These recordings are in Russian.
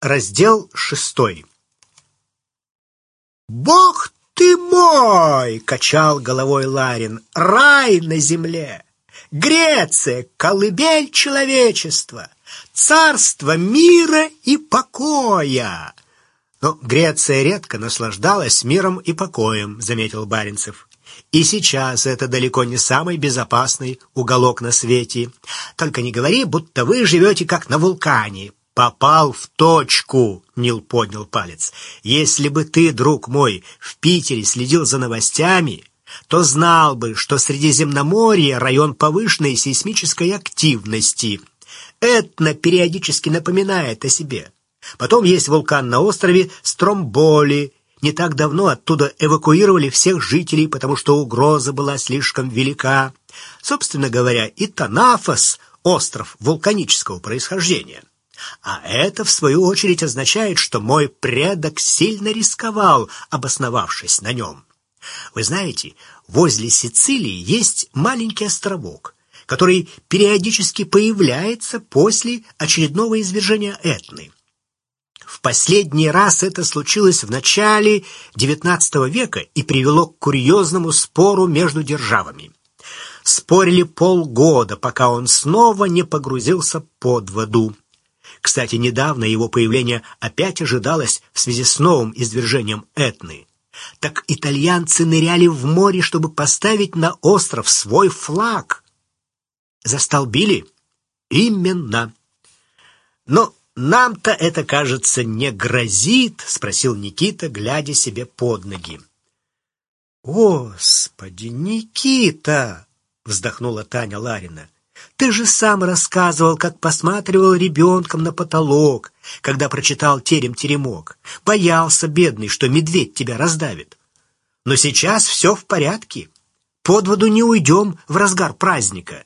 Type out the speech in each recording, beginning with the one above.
Раздел шестой. «Бог ты мой!» — качал головой Ларин. «Рай на земле! Греция — колыбель человечества! Царство мира и покоя!» Но Греция редко наслаждалась миром и покоем, заметил Баренцев. И сейчас это далеко не самый безопасный уголок на свете. Только не говори, будто вы живете как на вулкане. Попал в точку, Нил поднял палец. Если бы ты, друг мой, в Питере следил за новостями, то знал бы, что Средиземноморье район повышенной сейсмической активности. Этно периодически напоминает о себе. Потом есть вулкан на острове Стромболи. Не так давно оттуда эвакуировали всех жителей, потому что угроза была слишком велика. Собственно говоря, и Танафос — остров вулканического происхождения. А это, в свою очередь, означает, что мой предок сильно рисковал, обосновавшись на нем. Вы знаете, возле Сицилии есть маленький островок, который периодически появляется после очередного извержения Этны. В последний раз это случилось в начале XIX века и привело к курьезному спору между державами. Спорили полгода, пока он снова не погрузился под воду. Кстати, недавно его появление опять ожидалось в связи с новым извержением Этны. Так итальянцы ныряли в море, чтобы поставить на остров свой флаг. Застолбили? Именно. Но нам-то это, кажется, не грозит, спросил Никита, глядя себе под ноги. Господи, Никита, вздохнула Таня Ларина. Ты же сам рассказывал, как посматривал ребенком на потолок, когда прочитал терем-теремок. Боялся, бедный, что медведь тебя раздавит. Но сейчас все в порядке. Под воду не уйдем в разгар праздника.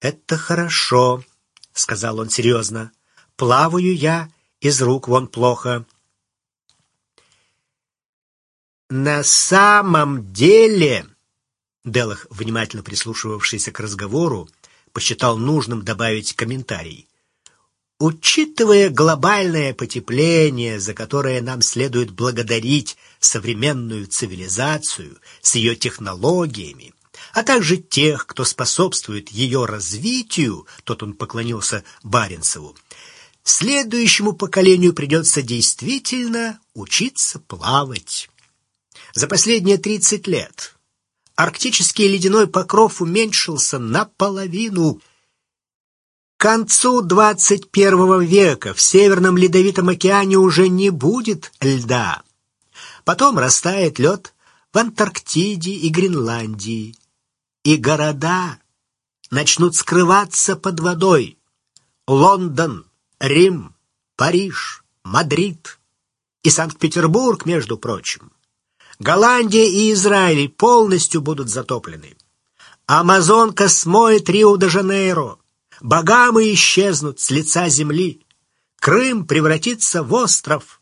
Это хорошо, сказал он серьезно. Плаваю я из рук вон плохо. На самом деле, Делах, внимательно прислушивавшийся к разговору, посчитал нужным добавить комментарий. Учитывая глобальное потепление, за которое нам следует благодарить современную цивилизацию с ее технологиями, а также тех, кто способствует ее развитию, тот он поклонился Баренцеву, следующему поколению придется действительно учиться плавать. За последние 30 лет арктический ледяной покров уменьшился наполовину. К концу 21 века в Северном Ледовитом океане уже не будет льда. Потом растает лед в Антарктиде и Гренландии, и города начнут скрываться под водой. Лондон, Рим, Париж, Мадрид и Санкт-Петербург, между прочим. Голландия и Израиль полностью будут затоплены. Амазонка смоет Рио-де-Жанейро. Багамы исчезнут с лица земли. Крым превратится в остров.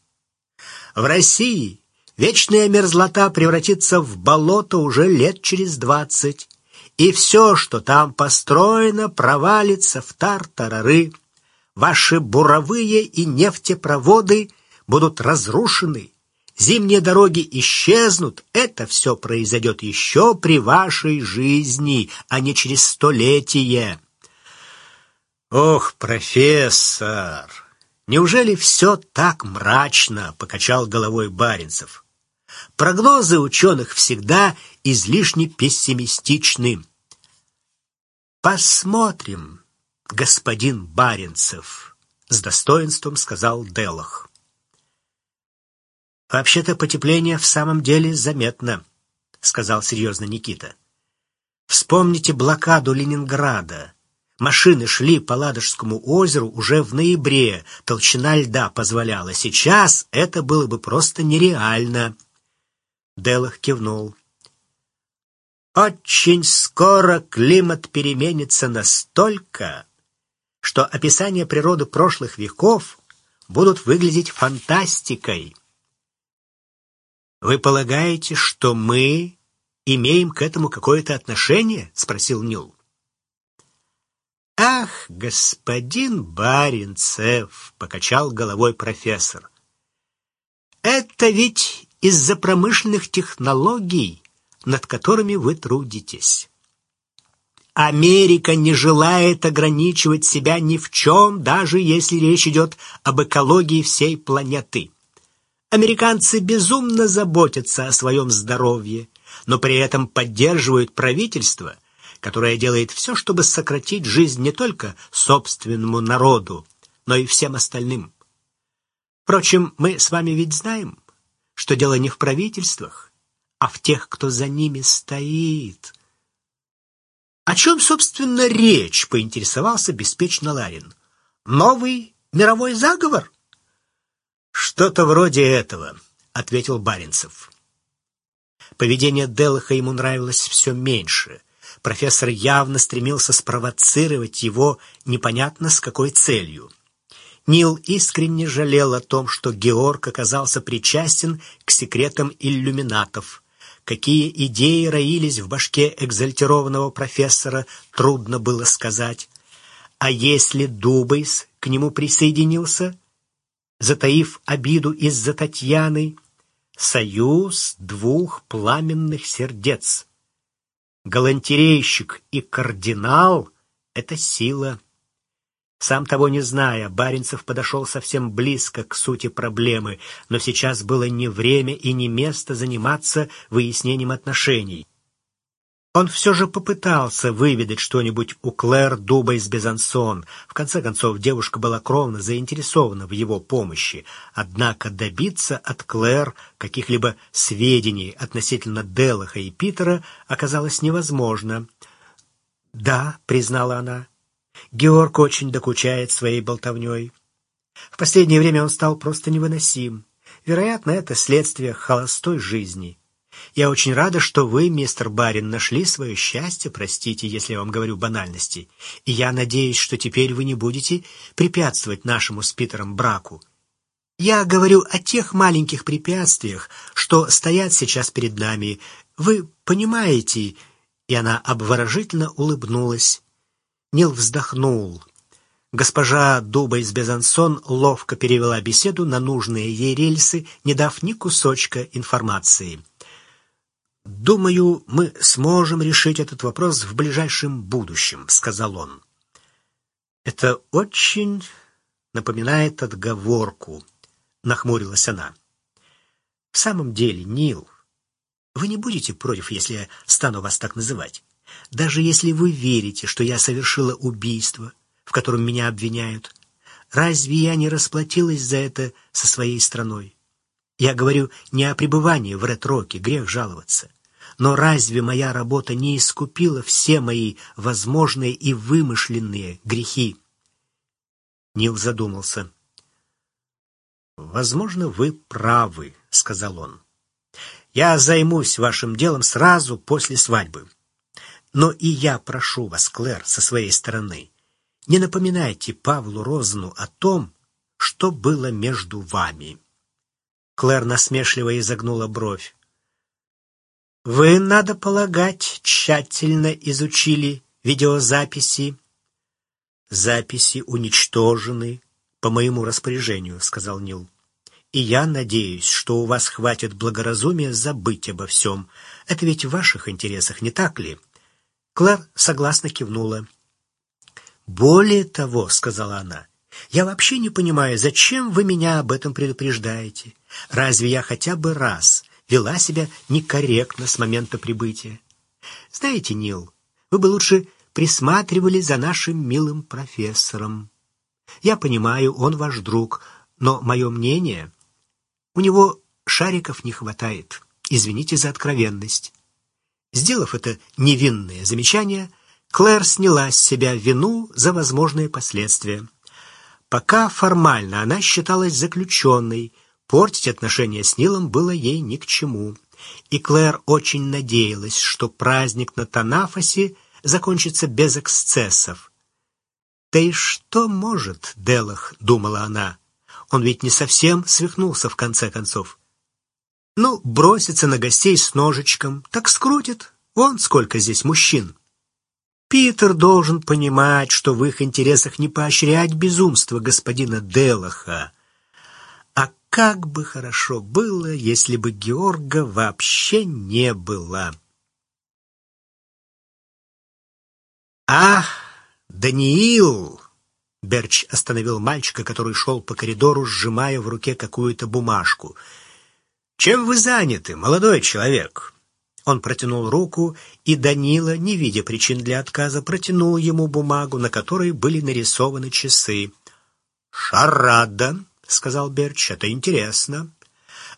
В России вечная мерзлота превратится в болото уже лет через двадцать, и все, что там построено, провалится в тартарары. Ваши буровые и нефтепроводы будут разрушены, Зимние дороги исчезнут, это все произойдет еще при вашей жизни, а не через столетие. Ох, профессор, неужели все так мрачно, покачал головой Баренцев. Прогнозы ученых всегда излишне пессимистичны. Посмотрим, господин Баренцев, с достоинством сказал Делах. Вообще-то потепление в самом деле заметно, сказал серьезно Никита. Вспомните блокаду Ленинграда. Машины шли по Ладожскому озеру уже в ноябре, толщина льда позволяла. Сейчас это было бы просто нереально. Делах кивнул. Очень скоро климат переменится настолько, что описания природы прошлых веков будут выглядеть фантастикой. Вы полагаете, что мы имеем к этому какое-то отношение? спросил Нил. Ах, господин Баринцев, покачал головой профессор. Это ведь из-за промышленных технологий, над которыми вы трудитесь. Америка не желает ограничивать себя ни в чем, даже если речь идет об экологии всей планеты. Американцы безумно заботятся о своем здоровье, но при этом поддерживают правительство, которое делает все, чтобы сократить жизнь не только собственному народу, но и всем остальным. Впрочем, мы с вами ведь знаем, что дело не в правительствах, а в тех, кто за ними стоит. О чем, собственно, речь, поинтересовался беспечно Ларин. Новый мировой заговор? Что-то вроде этого, ответил Баренцев. Поведение Делаха ему нравилось все меньше. Профессор явно стремился спровоцировать его непонятно с какой целью. Нил искренне жалел о том, что Георг оказался причастен к секретам иллюминатов. Какие идеи роились в башке экзальтированного профессора, трудно было сказать. А если Дубайс к нему присоединился, затаив обиду из-за Татьяны, союз двух пламенных сердец. Галантерейщик и кардинал — это сила. Сам того не зная, Баренцев подошел совсем близко к сути проблемы, но сейчас было не время и не место заниматься выяснением отношений. Он все же попытался выведать что-нибудь у Клэр Дуба из Безансон. В конце концов, девушка была кровно заинтересована в его помощи. Однако добиться от Клэр каких-либо сведений относительно Делаха и Питера оказалось невозможно. «Да», — признала она, — «Георг очень докучает своей болтовней. В последнее время он стал просто невыносим. Вероятно, это следствие холостой жизни». Я очень рада, что вы, мистер Барин, нашли свое счастье, простите, если я вам говорю банальности. И я надеюсь, что теперь вы не будете препятствовать нашему с Питером браку. Я говорю о тех маленьких препятствиях, что стоят сейчас перед нами. Вы понимаете?» И она обворожительно улыбнулась. Нил вздохнул. Госпожа Дуба из Безансон ловко перевела беседу на нужные ей рельсы, не дав ни кусочка информации. «Думаю, мы сможем решить этот вопрос в ближайшем будущем», — сказал он. «Это очень напоминает отговорку», — нахмурилась она. «В самом деле, Нил, вы не будете против, если я стану вас так называть? Даже если вы верите, что я совершила убийство, в котором меня обвиняют, разве я не расплатилась за это со своей страной? Я говорю не о пребывании в ретроке, грех жаловаться. Но разве моя работа не искупила все мои возможные и вымышленные грехи? Нил задумался. «Возможно, вы правы», — сказал он. «Я займусь вашим делом сразу после свадьбы. Но и я прошу вас, Клэр, со своей стороны, не напоминайте Павлу Розану о том, что было между вами». Клэр насмешливо изогнула бровь. Вы, надо полагать, тщательно изучили видеозаписи. Записи уничтожены по моему распоряжению, сказал Нил. И я надеюсь, что у вас хватит благоразумия забыть обо всем. Это ведь в ваших интересах, не так ли? Клэр согласно кивнула. Более того, сказала она, я вообще не понимаю, зачем вы меня об этом предупреждаете? Разве я хотя бы раз вела себя некорректно с момента прибытия. Знаете, Нил, вы бы лучше присматривали за нашим милым профессором. Я понимаю, он ваш друг, но мое мнение, у него шариков не хватает. Извините за откровенность. Сделав это невинное замечание, Клэр сняла с себя вину за возможные последствия. Пока формально она считалась заключенной, Портить отношения с Нилом было ей ни к чему, и Клэр очень надеялась, что праздник на Танафосе закончится без эксцессов. «Да и что может Делах?» — думала она. «Он ведь не совсем свихнулся в конце концов. Ну, бросится на гостей с ножичком, так скрутит. Вон сколько здесь мужчин». Питер должен понимать, что в их интересах не поощрять безумство господина Делаха. А как бы хорошо было, если бы Георга вообще не было. «А, Даниил!» Берч остановил мальчика, который шел по коридору, сжимая в руке какую-то бумажку. «Чем вы заняты, молодой человек?» Он протянул руку, и Данила, не видя причин для отказа, протянул ему бумагу, на которой были нарисованы часы. «Шарада», — сказал Берч, — «это интересно.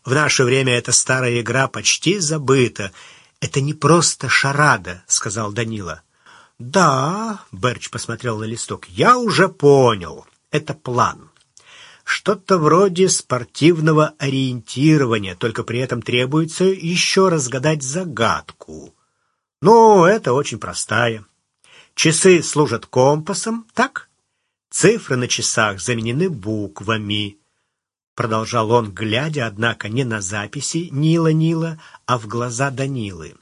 В наше время эта старая игра почти забыта. Это не просто шарада», — сказал Данила. «Да», — Берч посмотрел на листок, — «я уже понял. Это план. Что-то вроде спортивного ориентирования, только при этом требуется еще разгадать загадку. Ну, это очень простая. Часы служат компасом, так? Цифры на часах заменены буквами. Продолжал он, глядя, однако, не на записи Нила-Нила, а в глаза Данилы.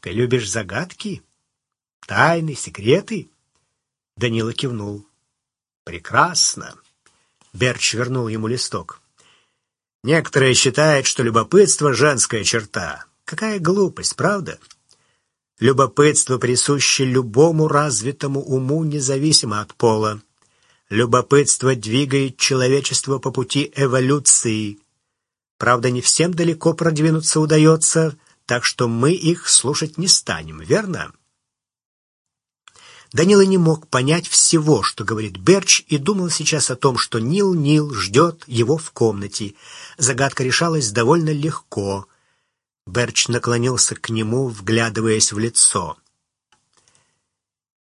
«Ты любишь загадки?» Тайны, секреты?» Данила кивнул. «Прекрасно!» Берч вернул ему листок. «Некоторые считают, что любопытство — женская черта. Какая глупость, правда?» Любопытство присуще любому развитому уму, независимо от пола. Любопытство двигает человечество по пути эволюции. Правда, не всем далеко продвинуться удается, так что мы их слушать не станем, верно? Данила не мог понять всего, что говорит Берч, и думал сейчас о том, что Нил-Нил ждет его в комнате. Загадка решалась довольно легко. Берч наклонился к нему, вглядываясь в лицо.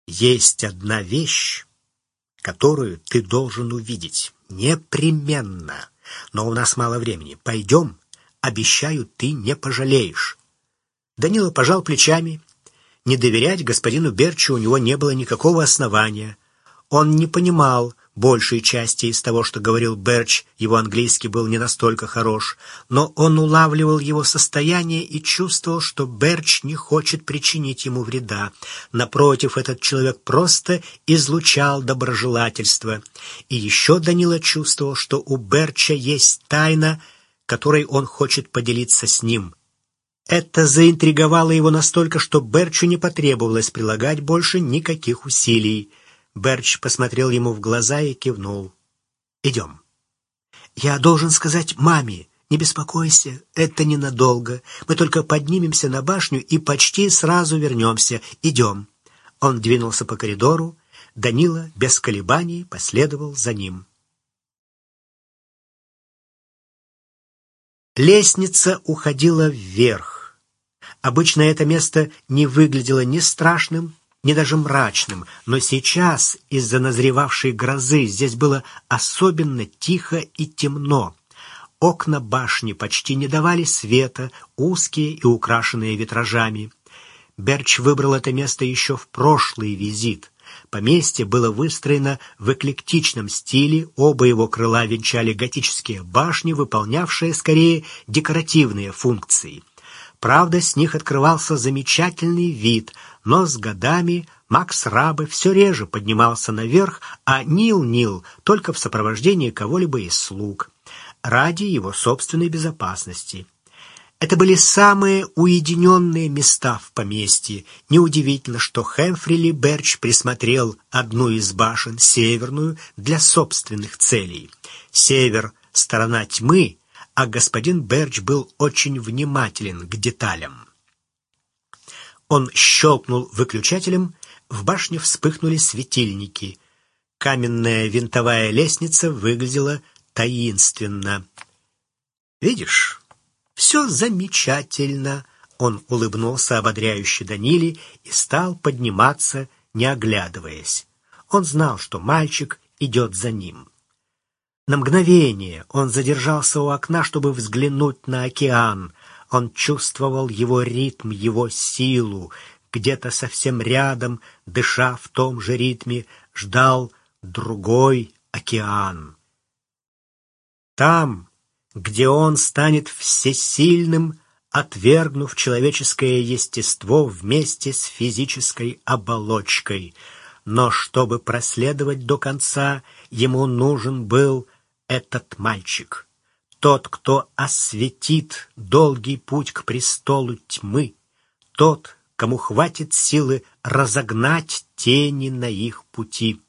«Есть одна вещь, которую ты должен увидеть. Непременно. Но у нас мало времени. Пойдем. Обещаю, ты не пожалеешь». Данила пожал плечами не доверять господину Берчу у него не было никакого основания. Он не понимал большей части из того, что говорил Берч, его английский был не настолько хорош, но он улавливал его состояние и чувствовал, что Берч не хочет причинить ему вреда. Напротив, этот человек просто излучал доброжелательство. И еще Данила чувствовал, что у Берча есть тайна, которой он хочет поделиться с ним. Это заинтриговало его настолько, что Берчу не потребовалось прилагать больше никаких усилий. Берч посмотрел ему в глаза и кивнул. «Идем». «Я должен сказать маме, не беспокойся, это ненадолго. Мы только поднимемся на башню и почти сразу вернемся. Идем». Он двинулся по коридору. Данила без колебаний последовал за ним. Лестница уходила вверх. Обычно это место не выглядело ни страшным, ни даже мрачным, но сейчас, из-за назревавшей грозы, здесь было особенно тихо и темно. Окна башни почти не давали света, узкие и украшенные витражами. Берч выбрал это место еще в прошлый визит. Поместье было выстроено в эклектичном стиле, оба его крыла венчали готические башни, выполнявшие скорее декоративные функции. Правда, с них открывался замечательный вид, но с годами Макс Рабы все реже поднимался наверх, а Нил-Нил только в сопровождении кого-либо из слуг, ради его собственной безопасности. Это были самые уединенные места в поместье. Неудивительно, что Хэмфрили Берч присмотрел одну из башен, северную, для собственных целей. Север — сторона тьмы, а господин Берч был очень внимателен к деталям. Он щелкнул выключателем, в башне вспыхнули светильники. Каменная винтовая лестница выглядела таинственно. «Видишь, все замечательно!» Он улыбнулся ободряюще Даниле и стал подниматься, не оглядываясь. Он знал, что мальчик идет за ним. На мгновение он задержался у окна, чтобы взглянуть на океан. Он чувствовал его ритм, его силу. Где-то совсем рядом, дыша в том же ритме, ждал другой океан. Там, где он станет всесильным, отвергнув человеческое естество вместе с физической оболочкой. Но чтобы проследовать до конца, ему нужен был этот мальчик. Тот, кто осветит долгий путь к престолу тьмы. Тот, кому хватит силы разогнать тени на их пути.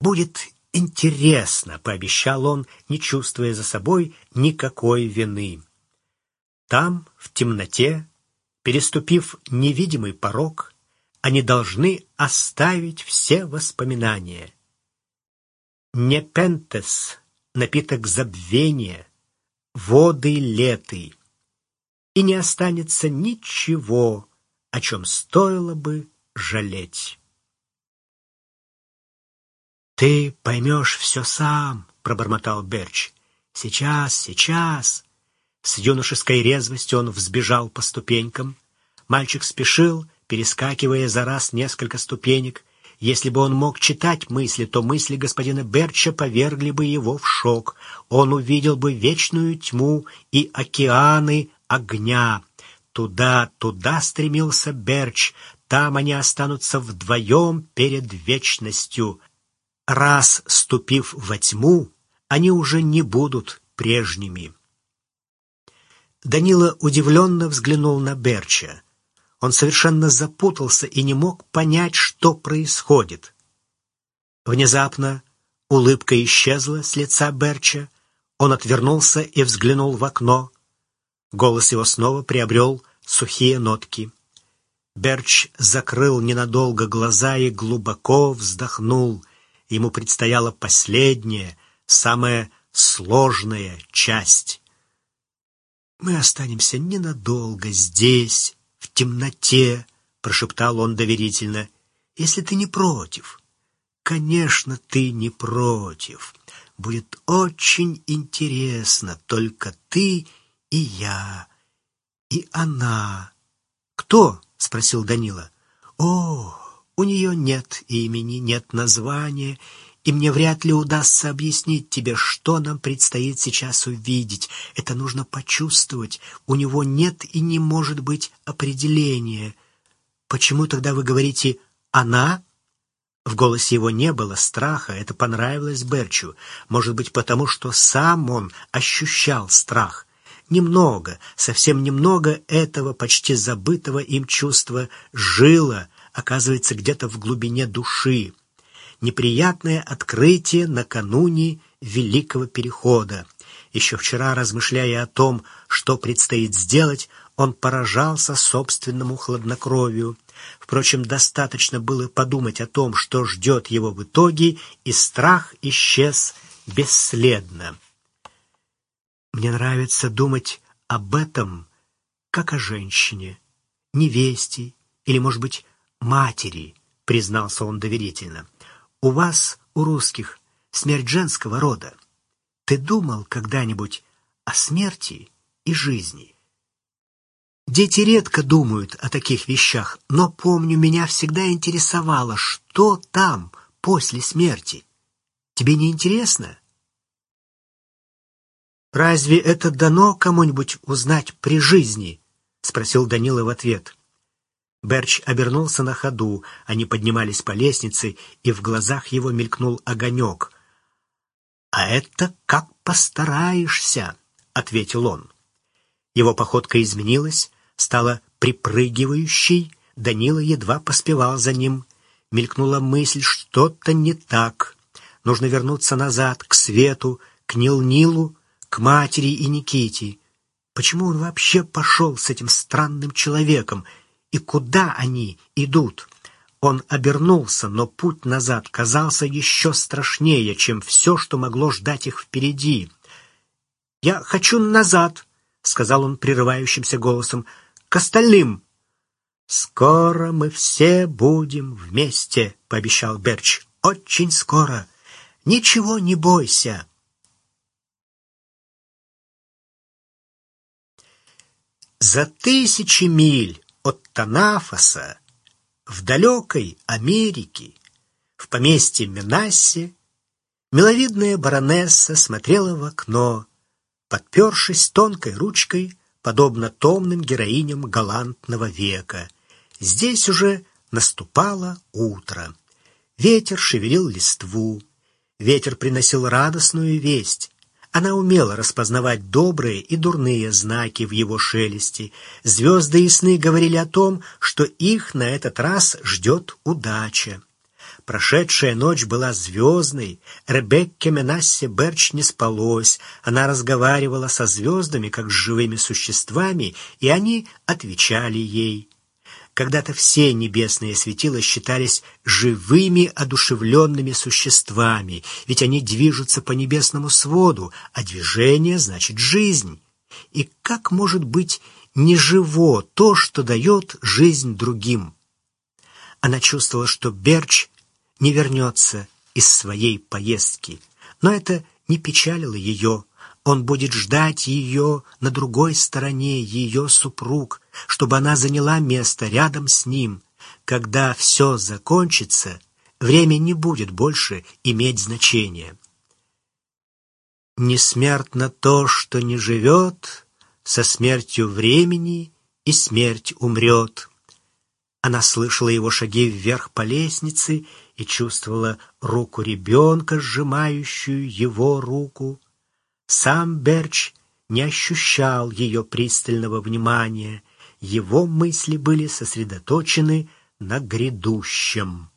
Будет интересно, пообещал он, не чувствуя за собой никакой вины. Там, в темноте, переступив невидимый порог, они должны оставить все воспоминания. Непентес, напиток забвения, воды леты, и не останется ничего, о чем стоило бы жалеть. «Ты поймешь все сам», — пробормотал Берч. «Сейчас, сейчас». С юношеской резвостью он взбежал по ступенькам. Мальчик спешил, перескакивая за раз несколько ступенек. Если бы он мог читать мысли, то мысли господина Берча повергли бы его в шок. Он увидел бы вечную тьму и океаны огня. Туда, туда стремился Берч, там они останутся вдвоем перед вечностью. Раз ступив во тьму, они уже не будут прежними. Данила удивленно взглянул на Берча. Он совершенно запутался и не мог понять, что происходит. Внезапно улыбка исчезла с лица Берча. Он отвернулся и взглянул в окно. Голос его снова приобрел сухие нотки. Берч закрыл ненадолго глаза и глубоко вздохнул. Ему предстояла последняя, самая сложная часть. «Мы останемся ненадолго здесь, в темноте», — прошептал он доверительно, — «если ты не против». «Конечно, ты не против. Будет очень интересно, только ты и я, и она». «Кто?» — спросил Данила. «О, у нее нет имени, нет названия, и мне вряд ли удастся объяснить тебе, что нам предстоит сейчас увидеть. Это нужно почувствовать. У него нет и не может быть определения. Почему тогда вы говорите «она»?» В голосе его не было страха, это понравилось Берчу. Может быть, потому что сам он ощущал страх. Немного, совсем немного этого почти забытого им чувства жило, оказывается где-то в глубине души. Неприятное открытие накануне Великого Перехода. Еще вчера, размышляя о том, что предстоит сделать, он поражался собственному хладнокровию. Впрочем, достаточно было подумать о том, что ждет его в итоге, и страх исчез бесследно. Мне нравится думать об этом, как о женщине, невесте или, может быть, матери, признался он доверительно. У вас, у русских, смерть женского рода. Ты думал когда-нибудь о смерти и жизни? Дети редко думают о таких вещах, но помню, меня всегда интересовало, что там после смерти. Тебе не интересно? Разве это дано кому-нибудь узнать при жизни? спросил Данила в ответ. Берч обернулся на ходу, они поднимались по лестнице, и в глазах его мелькнул огонек. «А это как постараешься», — ответил он. Его походка изменилась, стала припрыгивающей, Данила едва поспевал за ним. Мелькнула мысль, что-то не так. Нужно вернуться назад, к свету, к Нил-Нилу, к матери и Никите. Почему он вообще пошел с этим странным человеком, и куда они идут. Он обернулся, но путь назад казался еще страшнее, чем все, что могло ждать их впереди. «Я хочу назад», — сказал он прерывающимся голосом, — «к остальным». «Скоро мы все будем вместе», — пообещал Берч. «Очень скоро. Ничего не бойся». За тысячи миль от Танафоса в далекой Америке, в поместье Менассе, миловидная баронесса смотрела в окно. подпершись тонкой ручкой, подобно томным героиням галантного века. Здесь уже наступало утро. Ветер шевелил листву. Ветер приносил радостную весть. Она умела распознавать добрые и дурные знаки в его шелесте. Звезды и сны говорили о том, что их на этот раз ждет удача. Прошедшая ночь была звездной. Ребекке Менассе Берч не спалось. Она разговаривала со звездами, как с живыми существами, и они отвечали ей. Когда-то все небесные светила считались живыми, одушевленными существами, ведь они движутся по небесному своду, а движение значит жизнь. И как может быть неживо то, что дает жизнь другим? Она чувствовала, что Берч не вернется из своей поездки, но это не печалило ее. Он будет ждать ее на другой стороне, ее супруг, чтобы она заняла место рядом с ним. Когда все закончится, время не будет больше иметь значения. Несмертно то, что не живет, со смертью времени и смерть умрет. Она слышала его шаги вверх по лестнице и чувствовала руку ребенка, сжимающую его руку. Сам Берч не ощущал ее пристального внимания, его мысли были сосредоточены на грядущем.